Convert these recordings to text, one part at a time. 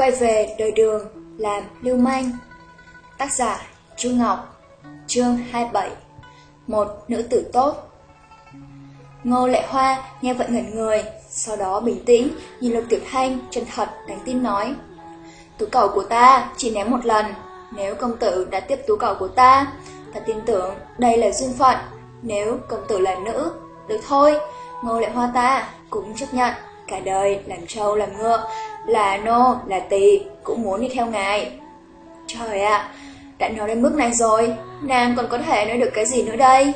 Quay về đời đường, làm lưu manh. Tác giả Chu Ngọc. Chương 27 Một nữ tử tốt. Ngô Lệ Hoa nghe vậy ngẩn người, sau đó bình tĩnh, nhìn Lục Tiểu Thanh chân thật đáng tin nói. Tú cầu của ta chỉ ném một lần, nếu công tử đã tiếp tú cầu của ta, ta tin tưởng đây là duyên phận, nếu công tử là nữ, được thôi, Ngô Lệ Hoa ta cũng chấp nhận, cả đời làm trâu làm ngựa, là nô, là tỳ, cũng muốn đi theo ngài. Trời ạ, đã nói đến mức này rồi, nàng còn có thể nói được cái gì nữa đây?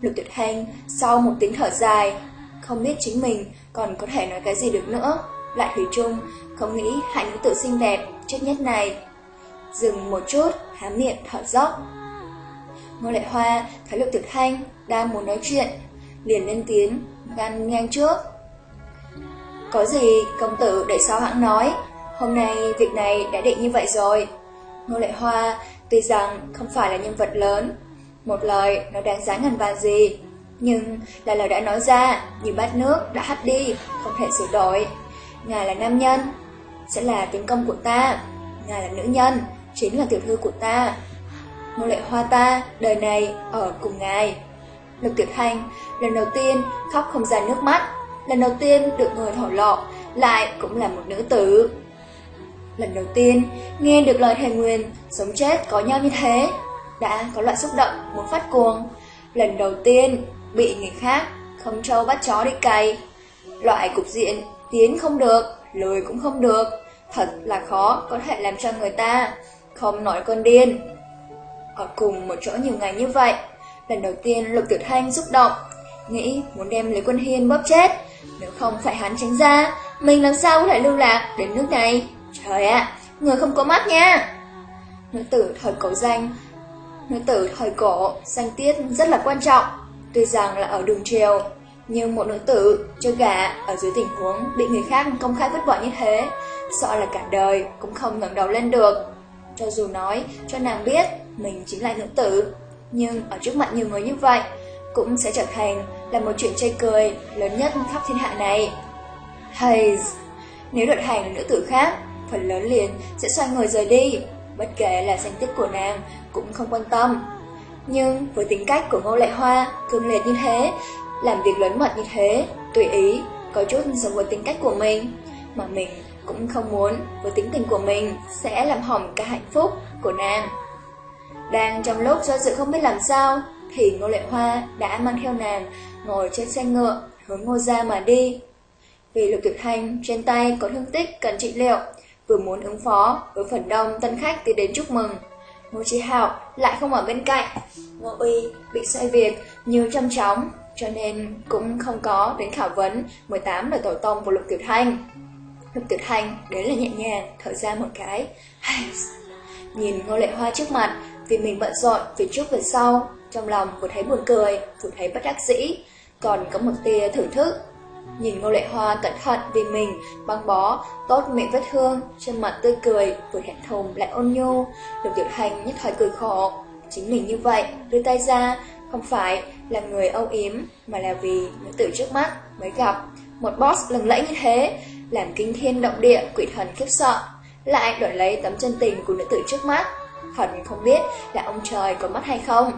Lục Tuyệt Thanh sau một tiếng thở dài, không biết chính mình còn có thể nói cái gì được nữa. Lại Thủy Trung không nghĩ hai nữ tử xinh đẹp chết nhất này. Dừng một chút, há miệng thở dốc. Ngô Lệ Hoa thấy Lục Tuyệt Thanh đang muốn nói chuyện, liền lên tiếng, ngăn ngang trước. Có gì công tử để sao hãng nói, hôm nay việc này đã định như vậy rồi. Ngô Lệ Hoa tuy rằng không phải là nhân vật lớn, một lời nó đáng giá ngàn vàng gì, nhưng là lời đã nói ra, như bát nước đã hắt đi, không thể sửa đổi. Ngài là nam nhân, sẽ là tướng công của ta. Ngài là nữ nhân, chính là tiểu thư của ta. Ngô lệ hoa ta, đời này ở cùng ngài. Lục Tiểu Thanh lần đầu tiên khóc không ra nước mắt, lần đầu tiên được người thổ lộ, lại cũng là một nữ tử. Lần đầu tiên nghe được lời thề nguyền sống chết có nhau như thế, đã có loại xúc động muốn phát cuồng. Lần đầu tiên bị người khác không cho bắt chó đi cày. Loại cục diện tiến không được, lùi cũng không được, thật là khó có thể làm cho người ta không nổi con điên. Ở cùng một chỗ nhiều ngày như vậy, lần đầu tiên Lục Tiểu Thanh xúc động, nghĩ muốn đem Lý Quân Hiên bóp chết, nếu không phải hắn tránh ra, mình làm sao có thể lưu lạc đến nước này. Trời ạ, người không có mắt nha. Nữ tử thời cổ danh Nữ tử thời cổ, danh tiết rất là quan trọng, tuy rằng là ở đường triều, nhưng một nữ tử chơi gà ở dưới tình huống bị người khác công khai vứt bỏ như thế, sợ là cả đời cũng không ngẩng đầu lên được. Cho dù nói cho nàng biết mình chính là nữ tử, nhưng ở trước mặt nhiều người như vậy, cũng sẽ trở thành là một chuyện chê cười lớn nhất khắp thiên hạ này. Hay, nếu đổi thành nữ tử khác, phần lớn liền sẽ xoay người rời đi, bất kể là danh tích của nàng cũng không quan tâm. Nhưng với tính cách của Ngô Lệ Hoa, cương liệt như thế, làm việc lớn mật như thế, tùy ý, có chút giống với tính cách của mình, mà mình cũng không muốn với tính tình của mình sẽ làm hỏng cả hạnh phúc của nàng. Đang trong lúc do dự không biết làm sao, thì Ngô Lệ Hoa đã mang theo nàng ngồi trên xe ngựa hướng Ngô Gia mà đi. Vì Lục Tuyệt Thanh trên tay có thương tích cần trị liệu, vừa muốn ứng phó với phần đông tân khách tiến đến chúc mừng, Ngô Chí Hạo lại không ở bên cạnh. Ngô Uy bị xoay việc như trăm chóng, cho nên cũng không có đến khảo vấn 18 đời tổ tông của Lục Tiểu Thanh. Lục Tiểu Thanh đến là nhẹ nhàng, thở ra một cái. Nhìn Ngô Lệ Hoa trước mặt, vì mình bận rộn, về trước về sau, trong lòng vừa thấy buồn cười, vừa thấy bất đắc dĩ, còn có một tia thử thức. Nhìn Ngô Lệ Hoa cẩn thận vì mình băng bó, tốt miệng vết thương, trên mặt tươi cười, vừa hẹn thùng lại ôn nhu, Lục Tiểu hành nhất thời cười khổ. Chính mình như vậy, đưa tay ra, không phải là người âu yếm, mà là vì nữ tử trước mắt mới gặp. Một boss lừng lẫy như thế, làm kinh thiên động địa, quỷ thần khiếp sợ, lại đổi lấy tấm chân tình của nữ tử trước mắt. thần không biết là ông trời có mắt hay không.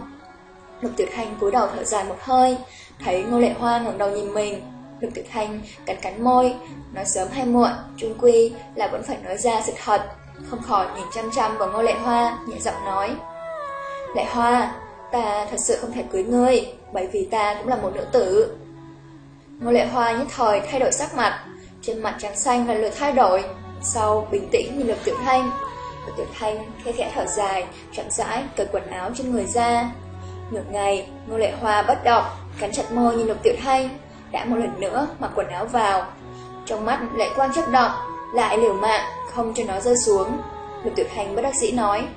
Lục Tiểu Thanh cúi đầu thở dài một hơi, thấy Ngô Lệ Hoa ngẩng đầu nhìn mình, Lục Tiểu Thanh cắn cắn môi, nói sớm hay muộn, trung quy là vẫn phải nói ra sự thật, không khỏi nhìn chăm chăm vào Ngô Lệ Hoa, nhẹ giọng nói. Lệ Hoa, ta thật sự không thể cưới ngươi, bởi vì ta cũng là một nữ tử. Ngô Lệ Hoa nhất thời thay đổi sắc mặt, trên mặt trắng xanh lần lượt thay đổi, sau bình tĩnh nhìn Lục Tiểu Thanh. Lục Tiểu Thanh khẽ khẽ thở dài, chậm rãi cởi quần áo trên người ra. Nửa ngày, Ngô Lệ Hoa bất động, cắn chặt môi nhìn Lục Tiểu thay. đã một lần nữa mặc quần áo vào. Trong mắt lại quang chất động, lại liều mạng, không cho nó rơi xuống. Lục Tiểu thanh bất đắc dĩ nói.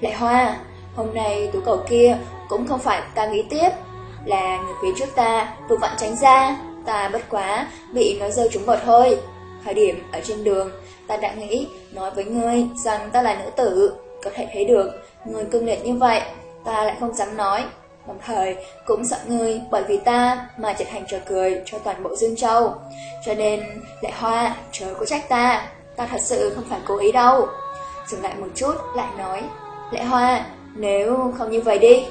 Lệ Hoa, hôm nay tú cầu kia cũng không phải ta nghĩ tiếp, là người phía trước ta vừa vặn tránh ra, ta bất quá bị nó rơi trúng vào thôi. Thời điểm ở trên đường, ta đã nghĩ nói với ngươi rằng ta là nữ tử, có thể thấy được người cương liệt như vậy, ta lại không dám nói. Đồng thời cũng sợ ngươi bởi vì ta mà trở thành trò cười cho toàn bộ Dương Châu. Cho nên, Lệ Hoa, chớ có trách ta, ta thật sự không phải cố ý đâu. Dừng lại một chút, lại nói, Lệ Hoa, nếu không như vậy đi.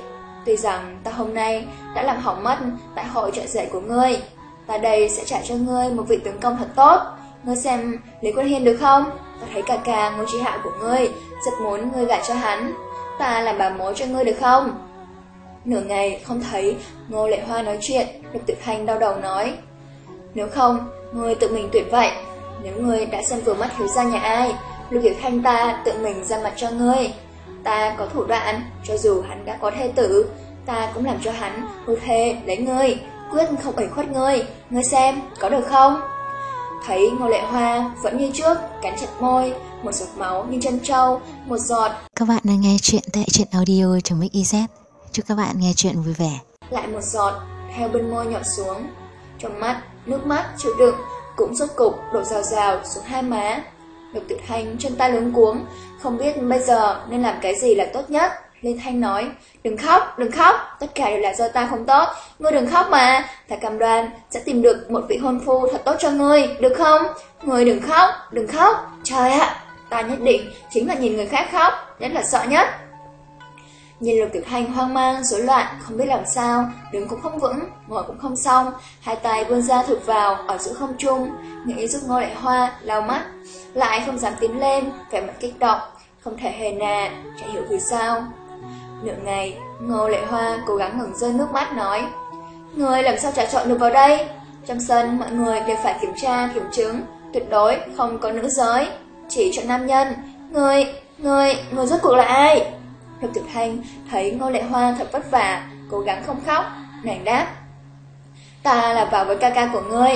Tuy rằng ta hôm nay đã làm hỏng mất đại hội trợ dạy của ngươi, ta đây sẽ trả cho ngươi một vị tướng công thật tốt. Ngươi xem Lý Quân Hiên được không? Ta thấy cả ca ngôi trí hạ của ngươi, rất muốn ngươi gả cho hắn. Ta làm bà mối cho ngươi được không? Nửa ngày không thấy Ngô Lệ Hoa nói chuyện, Lục Tự Thanh đau đầu nói. Nếu không, ngươi tự mình tuyển vậy. Nếu ngươi đã xem vừa mắt thiếu gia nhà ai, Lục Tiểu Thanh ta tự mình ra mặt cho ngươi. Ta có thủ đoạn, cho dù hắn đã có thê tử, ta cũng làm cho hắn hư thê lấy ngươi, quyết không ủy khuất ngươi, ngươi xem, có được không? Thấy Ngô Lệ Hoa vẫn như trước, cắn chặt môi, một giọt máu như chân trâu, một giọt. Các bạn đang nghe chuyện tại truyện audio.mix.iz. Chúc các bạn nghe chuyện vui vẻ. Lại một giọt, theo bên môi nhỏ xuống. Trong mắt, nước mắt chịu đựng, cũng rốt cục đổ rào rào xuống hai má. Lục Tiểu Thanh chân tay luống cuống, không biết bây giờ nên làm cái gì là tốt nhất. Lê Thanh nói, đừng khóc, đừng khóc, tất cả đều là do ta không tốt, ngươi đừng khóc mà, ta cam đoan sẽ tìm được một vị hôn phu thật tốt cho ngươi, được không? Ngươi đừng khóc, đừng khóc, trời ạ, ta nhất định chính là nhìn người khác khóc, nhất là sợ nhất. Nhìn Lục Tiểu Thanh hoang mang, rối loạn, không biết làm sao, đứng cũng không vững, ngồi cũng không xong, hai tay vươn ra thụt vào ở giữa không trung, nghĩ giúp Ngô Đại Hoa lau mắt, lại không dám tiến lên, vẻ mặt kích động, không thể hề nà, chả hiểu vì sao. Nửa ngày, Ngô Lệ Hoa cố gắng ngừng rơi nước mắt nói, Người làm sao trà chọn được vào đây? Trong sân mọi người đều phải kiểm tra, kiểm chứng, tuyệt đối không có nữ giới, chỉ cho nam nhân. Người, người, người rốt cuộc là ai? Lục Tiểu Thanh thấy Ngô Lệ Hoa thật vất vả, cố gắng không khóc, nàng đáp. Ta là vào với ca ca của ngươi,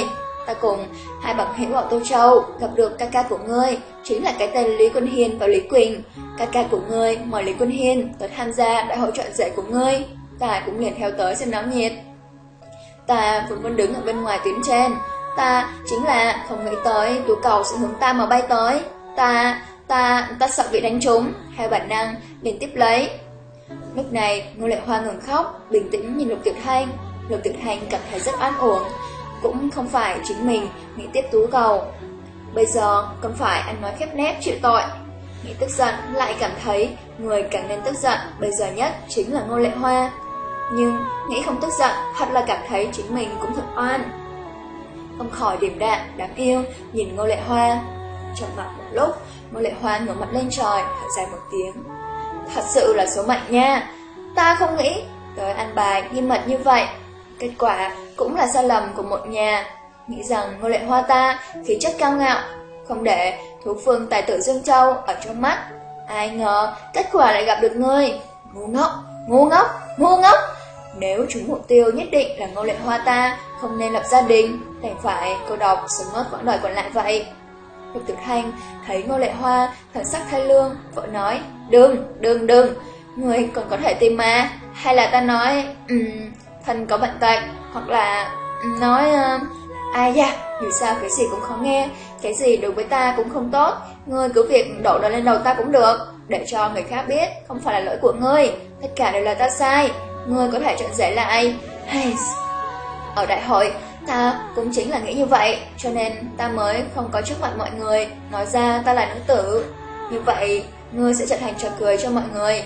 ta cùng hai bằng hữu ở Tô Châu gặp được ca ca của ngươi, chính là cái tên Lý Quân Hiên và Lý Quỳnh. Ca ca của ngươi mời Lý Quân Hiên tới tham gia đại hội chọn rể của ngươi, ta cũng liền theo tới xem náo nhiệt. Ta vẫn vẫn đứng ở bên ngoài tuyến trên, ta chính là không nghĩ tới tú cầu sẽ hướng ta mà bay tới. Ta, ta, ta sợ bị đánh trúng, theo bản năng liền tiếp lấy. Lúc này, Ngô Lệ Hoa ngừng khóc, bình tĩnh nhìn Lục Tiểu Thanh. Lục Tiểu Thanh cảm thấy rất an ổn, cũng không phải chính mình nghĩ tiếp tú cầu. Bây giờ còn phải ăn nói khép nép chịu tội. Nghĩ tức giận lại cảm thấy người càng nên tức giận bây giờ nhất chính là Ngô Lệ Hoa. Nhưng nghĩ không tức giận thật là cảm thấy chính mình cũng thật oan. Không khỏi điểm đạm, đáng yêu, nhìn Ngô Lệ Hoa. Trong mặt một lúc, Ngô Lệ Hoa ngửa mặt lên trời, thở dài một tiếng. Thật sự là số mệnh nha. Ta không nghĩ tới ăn bài nghiêm mật như vậy. Kết quả cũng là sai lầm của một nhà. Nghĩ rằng Ngô Lệ Hoa ta khí chất cao ngạo, không để thú phương tài tử Dương Châu ở trong mắt. Ai ngờ kết quả lại gặp được ngươi. Ngu ngốc, ngu ngốc, ngu ngốc. Nếu chúng mục tiêu nhất định là Ngô Lệ Hoa ta không nên lập gia đình, đành phải cô độc sống ngớt quãng đời còn lại vậy. Lục Tử Thanh thấy Ngô Lệ Hoa thần sắc thay lương, vợ nói, đừng, đừng, đừng, người còn có thể tìm mà, hay là ta nói, um, thân có bệnh tật, hoặc là nói, uh, ai da, dù sao cái gì cũng khó nghe, cái gì đối với ta cũng không tốt, ngươi cứ việc đổ nó lên đầu ta cũng được, để cho người khác biết, không phải là lỗi của ngươi, tất cả đều là ta sai, ngươi có thể chọn dễ lại. Hay... Ở đại hội, Ta cũng chính là nghĩ như vậy, cho nên ta mới không có trước mặt mọi người, nói ra ta là nữ tử. Như vậy, ngươi sẽ trở thành trò cười cho mọi người.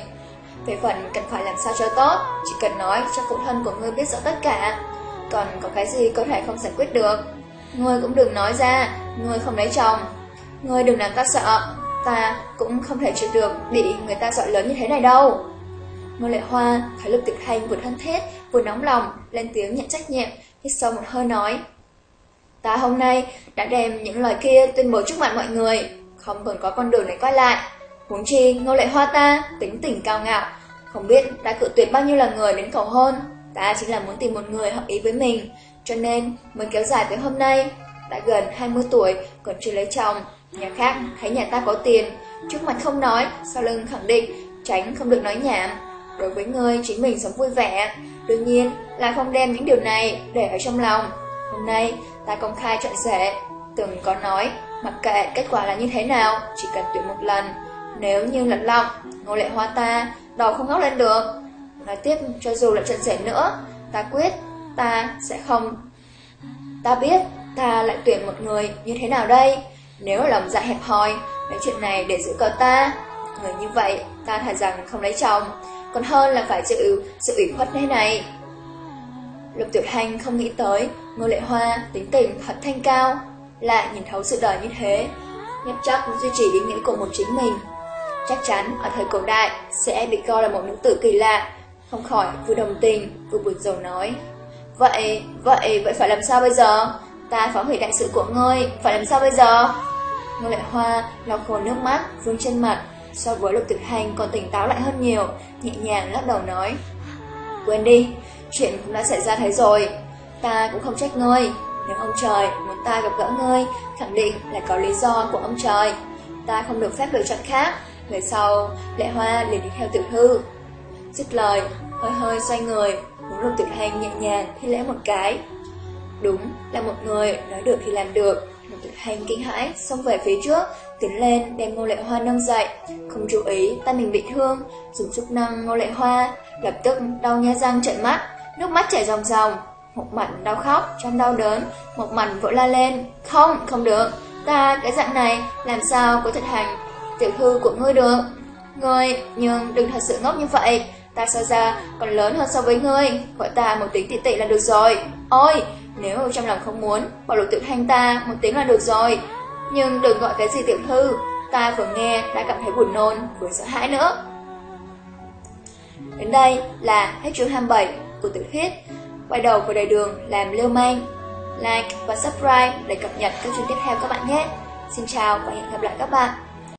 Về phần cần phải làm sao cho tốt, chỉ cần nói cho phụ thân của ngươi biết rõ tất cả. Còn có cái gì có thể không giải quyết được. Ngươi cũng đừng nói ra, ngươi không lấy chồng. Ngươi đừng làm ta sợ, ta cũng không thể chịu được bị người ta dọa lớn như thế này đâu. Ngô Lệ Hoa thấy Lục Tịch Hành vừa thân thiết, vừa nóng lòng, lên tiếng nhận trách nhiệm, hít sâu một hơi nói. Ta hôm nay đã đem những lời kia tuyên bố trước mặt mọi người, không còn có con đường này quay lại. Huống chi Ngô Lệ Hoa ta tính tình cao ngạo, không biết đã cự tuyệt bao nhiêu là người đến cầu hôn. Ta chính là muốn tìm một người hợp ý với mình, cho nên mới kéo dài tới hôm nay. Đã gần 20 tuổi, còn chưa lấy chồng. Nhà khác thấy nhà ta có tiền, trước mặt không nói, sau lưng khẳng định, tránh không được nói nhảm. Đối với người chính mình sống vui vẻ, đương nhiên là không đem những điều này để ở trong lòng. Hôm nay ta công khai chọn rể, từng có nói, mặc kệ kết quả là như thế nào, chỉ cần tuyển một lần. Nếu như lật lọng, ngô lệ hoa ta, đầu không ngóc lên được. Nói tiếp, cho dù là chuyện rẻ nữa, Ta quyết, ta sẽ không. Ta biết ta lại tuyển một người như thế nào đây? Nếu lòng dạ hẹp hòi, Lấy chuyện này để giữ cờ ta. Người như vậy, ta thà rằng không lấy chồng. Còn hơn là phải chịu sự ủy khuất thế này. Lục Tiểu Thanh không nghĩ tới, Ngô Lệ Hoa tính tình thật thanh cao, Lại nhìn thấu sự đời như thế. Nhất chắc duy trì ý nghĩa của một chính mình. Chắc chắn ở thời cổ đại Sẽ bị coi là một nữ tử kỳ lạ không khỏi vừa đồng tình vừa buồn rầu nói. Vậy, vậy, vậy phải làm sao bây giờ? Ta phá hủy đại sự của ngươi, phải làm sao bây giờ? Ngô Lệ Hoa lau khô nước mắt, vương trên mặt. So với Lục tuyệt hành còn tỉnh táo lại hơn nhiều Nhẹ nhàng lắc đầu nói. Quên đi, chuyện cũng đã xảy ra thế rồi. Ta cũng không trách ngươi. Nếu ông trời muốn ta gặp gỡ ngươi Khẳng định là có lý do của ông trời. Ta không được phép lựa chọn khác. Người sau, Lệ Hoa liền đi theo tiểu thư. Dứt lời, hơi hơi xoay người Muốn Lục tuyệt hành nhẹ nhàng thi lễ một cái. Đúng là một người nói được thì làm được. Lục tuyệt hành kinh hãi xông về phía trước Tiến lên đem Ngô Lệ Hoa nâng dậy. Không chú ý tay mình bị thương. Dùng sức nâng Ngô Lệ Hoa Lập tức đau nha răng trợn mắt. Nước mắt chảy ròng ròng. Một mặt đau khóc trong đau đớn Một mặt vội la lên. Không, không được. Ta cái dạng này làm sao có thể thành tiểu thư của ngươi được? Ngươi, nhưng đừng thật sự ngốc như vậy. Ta so ra còn lớn hơn so với ngươi. Gọi ta một tiếng tỷ tỷ là được rồi. Ôi, nếu trong lòng không muốn Bảo lục tiểu thanh ta một tiếng là được rồi. Nhưng đừng gọi cái gì tiểu thư. Ta vừa nghe đã cảm thấy buồn nôn Vừa sợ hãi nữa. Đến đây là hết chương 27 của tiểu thuyết. Quay đầu của đời đường làm lưu manh. Like và subscribe để cập nhật các chương tiếp theo các bạn nhé. Xin chào và hẹn gặp lại các bạn.